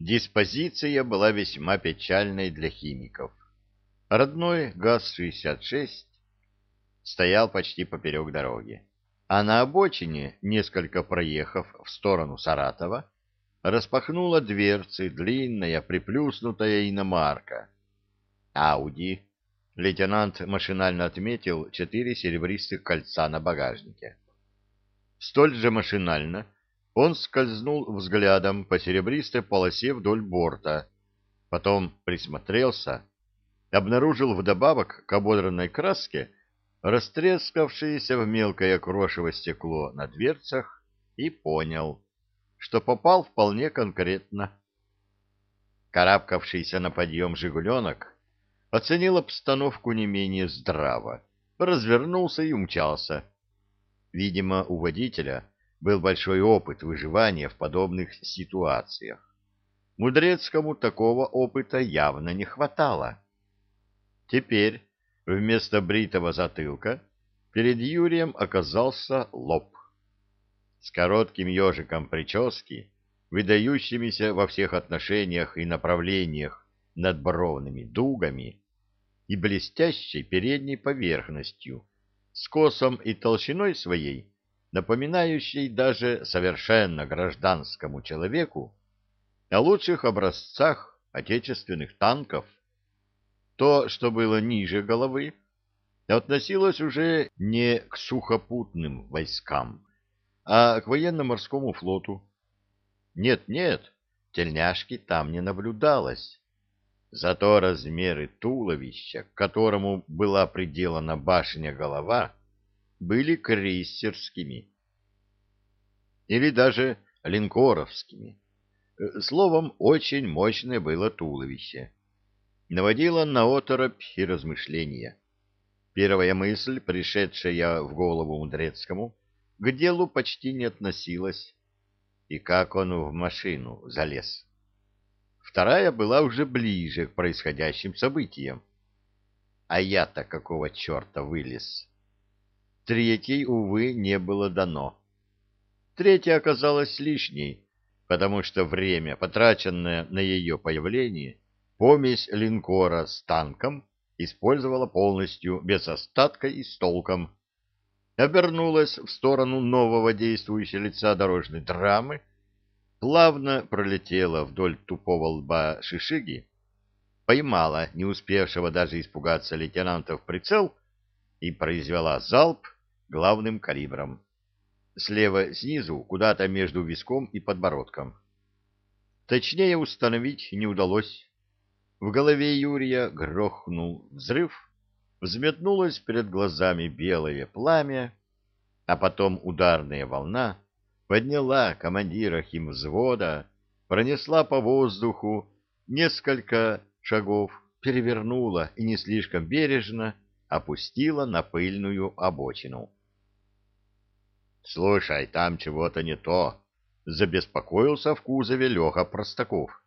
Диспозиция была весьма печальной для химиков. Родной ГАЗ-66 стоял почти поперек дороги, а на обочине, несколько проехав в сторону Саратова, распахнула дверцы длинная приплюснутая иномарка. «Ауди», — лейтенант машинально отметил четыре серебристых кольца на багажнике. Столь же машинально — он скользнул взглядом по серебристой полосе вдоль борта, потом присмотрелся, обнаружил вдобавок к ободранной краске растрескавшееся в мелкое крошево стекло на дверцах и понял, что попал вполне конкретно. Карабкавшийся на подъем «Жигуленок» оценил обстановку не менее здраво, развернулся и умчался. Видимо, у водителя — был большой опыт выживания в подобных ситуациях. Мудрецкому такого опыта явно не хватало. Теперь вместо бритого затылка перед Юрием оказался лоб. С коротким ежиком прически, выдающимися во всех отношениях и направлениях над бровными дугами и блестящей передней поверхностью, с косом и толщиной своей напоминающей даже совершенно гражданскому человеку о лучших образцах отечественных танков. То, что было ниже головы, относилось уже не к сухопутным войскам, а к военно-морскому флоту. Нет-нет, тельняшки там не наблюдалось. Зато размеры туловища, к которому была приделана башня-голова, были крейсерскими или даже линкоровскими. Э, словом, очень мощное было туловище. Наводило на оторопь и размышления. Первая мысль, пришедшая в голову Мудрецкому, к делу почти не относилась. И как он в машину залез. Вторая была уже ближе к происходящим событиям. А я-то какого черта вылез? Третьей, увы, не было дано. Третья оказалась лишней, потому что время, потраченное на ее появление, помесь линкора с танком использовала полностью, без остатка и с толком. Обернулась в сторону нового действующего лица дорожной драмы, плавно пролетела вдоль тупого лба Шишиги, поймала не успевшего даже испугаться лейтенанта в прицел и произвела залп главным калибром. Слева снизу, куда-то между виском и подбородком. Точнее установить не удалось. В голове Юрия грохнул взрыв, взметнулось перед глазами белое пламя, а потом ударная волна подняла командира химвзвода, пронесла по воздуху несколько шагов, перевернула и не слишком бережно опустила на пыльную обочину. Слушай, там чего-то не то. Забеспокоился в кузове Леха Простаков.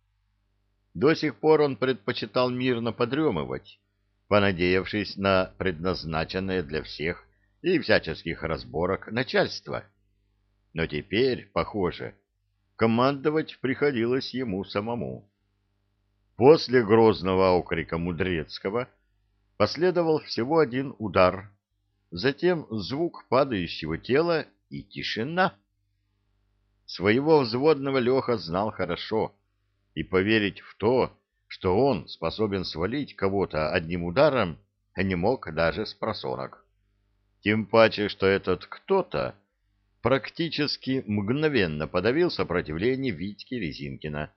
До сих пор он предпочитал мирно подремывать, понадеявшись на предназначенное для всех и всяческих разборок начальство. Но теперь, похоже, командовать приходилось ему самому. После грозного окрика Мудрецкого последовал всего один удар, затем звук падающего тела и тишина. Своего взводного Леха знал хорошо, и поверить в то, что он способен свалить кого-то одним ударом, не мог даже с просонок. Тем паче, что этот кто-то практически мгновенно подавил сопротивление Витьки Резинкина,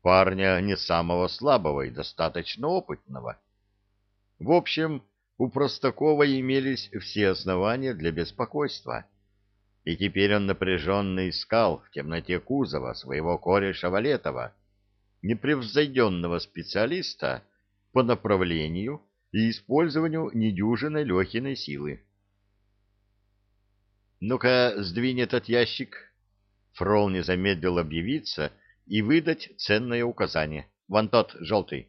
парня не самого слабого и достаточно опытного. В общем, у Простакова имелись все основания для беспокойства и теперь он напряженно искал в темноте кузова своего кореша Валетова, непревзойденного специалиста по направлению и использованию недюжиной Лехиной силы. «Ну-ка, сдвинь этот ящик!» Фрол не замедлил объявиться и выдать ценное указание. «Вон тот, желтый!»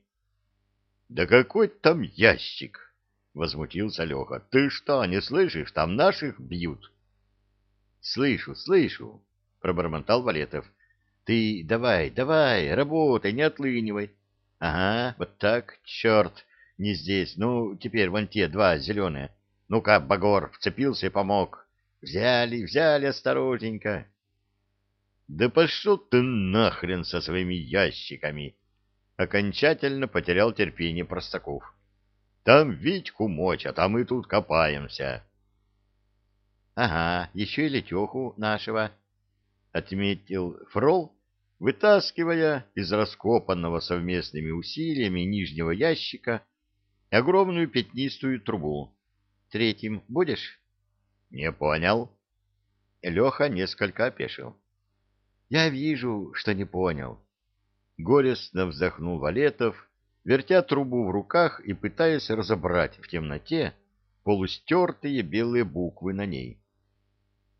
«Да какой там ящик!» — возмутился Леха. «Ты что, не слышишь? Там наших бьют!» Слышу, слышу, пробормотал Валетов. Ты давай, давай, работай, не отлынивай. Ага, вот так, черт, не здесь. Ну, теперь вон те два зеленые. Ну-ка, Багор, вцепился и помог. Взяли, взяли осторожненько. Да пошел ты нахрен со своими ящиками! Окончательно потерял терпение Простаков. Там Витьку мочь, а там и тут копаемся. — Ага, еще и Летеху нашего, — отметил Фрол, вытаскивая из раскопанного совместными усилиями нижнего ящика огромную пятнистую трубу. — Третьим будешь? — Не понял. Леха несколько опешил. — Я вижу, что не понял. Горестно вздохнул Валетов, вертя трубу в руках и пытаясь разобрать в темноте полустертые белые буквы на ней. —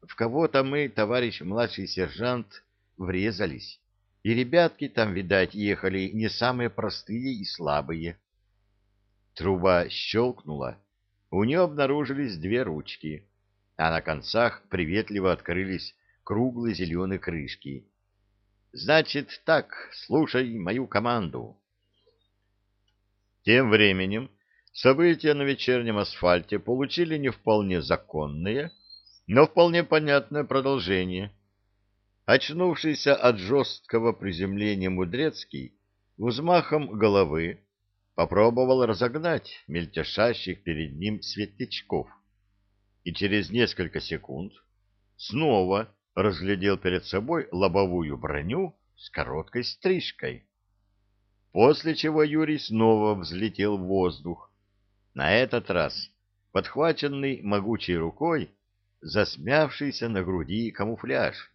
в кого-то мы, товарищ младший сержант, врезались. И ребятки там, видать, ехали не самые простые и слабые. Труба щелкнула. У нее обнаружились две ручки, а на концах приветливо открылись круглые зеленые крышки. «Значит так, слушай мою команду». Тем временем события на вечернем асфальте получили не вполне законные, но вполне понятное продолжение. Очнувшийся от жесткого приземления Мудрецкий взмахом головы попробовал разогнать мельтешащих перед ним светлячков и через несколько секунд снова разглядел перед собой лобовую броню с короткой стрижкой. После чего Юрий снова взлетел в воздух, на этот раз подхваченный могучей рукой засмявшийся на груди камуфляж.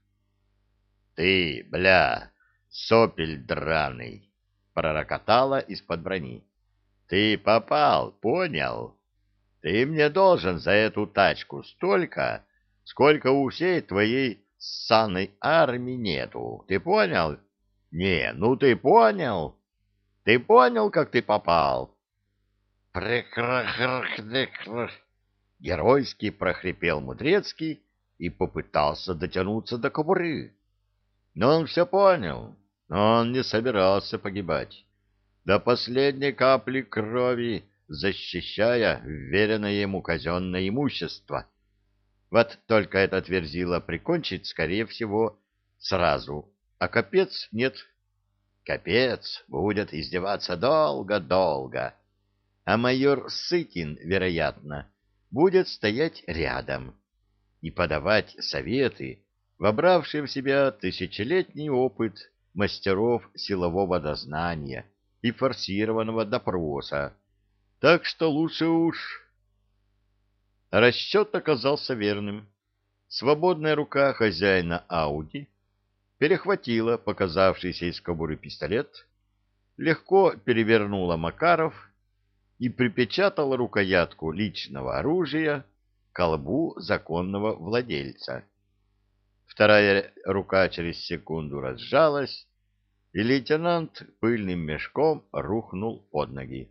— Ты, бля, сопель драный! — пророкотала из-под брони. — Ты попал, понял? Ты мне должен за эту тачку столько, сколько у всей твоей ссаной армии нету. Ты понял? Не, ну ты понял? Ты понял, как ты попал? — Прекр... — геройски прохрипел Мудрецкий и попытался дотянуться до кобуры. Но он все понял. но Он не собирался погибать. До последней капли крови защищая вверенное ему казенное имущество. Вот только этот верзила прикончить, скорее всего, сразу. А капец нет. Капец будет издеваться долго-долго. А майор Сытин, вероятно, будет стоять рядом и подавать советы, вобравшие в себя тысячелетний опыт мастеров силового дознания и форсированного допроса. Так что лучше уж... Расчет оказался верным. Свободная рука хозяина Ауди перехватила показавшийся из кобуры пистолет, легко перевернула Макаров и припечатал рукоятку личного оружия к колбу законного владельца. Вторая рука через секунду разжалась, и лейтенант пыльным мешком рухнул под ноги.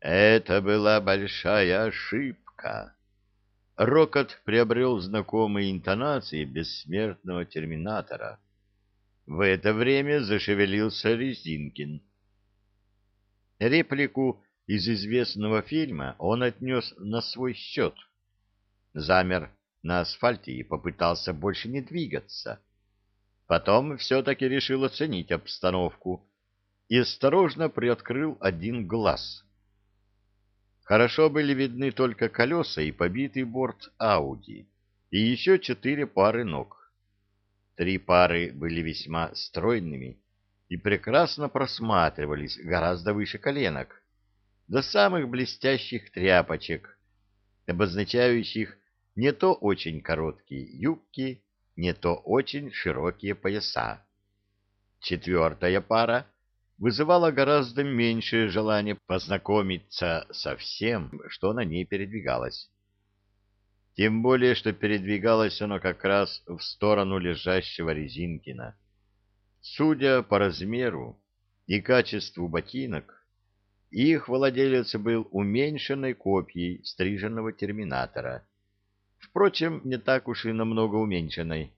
Это была большая ошибка. Рокот приобрел знакомые интонации бессмертного терминатора. В это время зашевелился Резинкин — Реплику из известного фильма он отнес на свой счет. Замер на асфальте и попытался больше не двигаться. Потом все-таки решил оценить обстановку и осторожно приоткрыл один глаз. Хорошо были видны только колеса и побитый борт Ауди, и еще четыре пары ног. Три пары были весьма стройными и прекрасно просматривались гораздо выше коленок, до самых блестящих тряпочек, обозначающих не то очень короткие юбки, не то очень широкие пояса. Четвертая пара вызывала гораздо меньшее желание познакомиться со всем, что на ней передвигалось. Тем более, что передвигалось оно как раз в сторону лежащего Резинкина. Судя по размеру и качеству ботинок, их владелец был уменьшенной копией стриженного терминатора. Впрочем, не так уж и намного уменьшенной.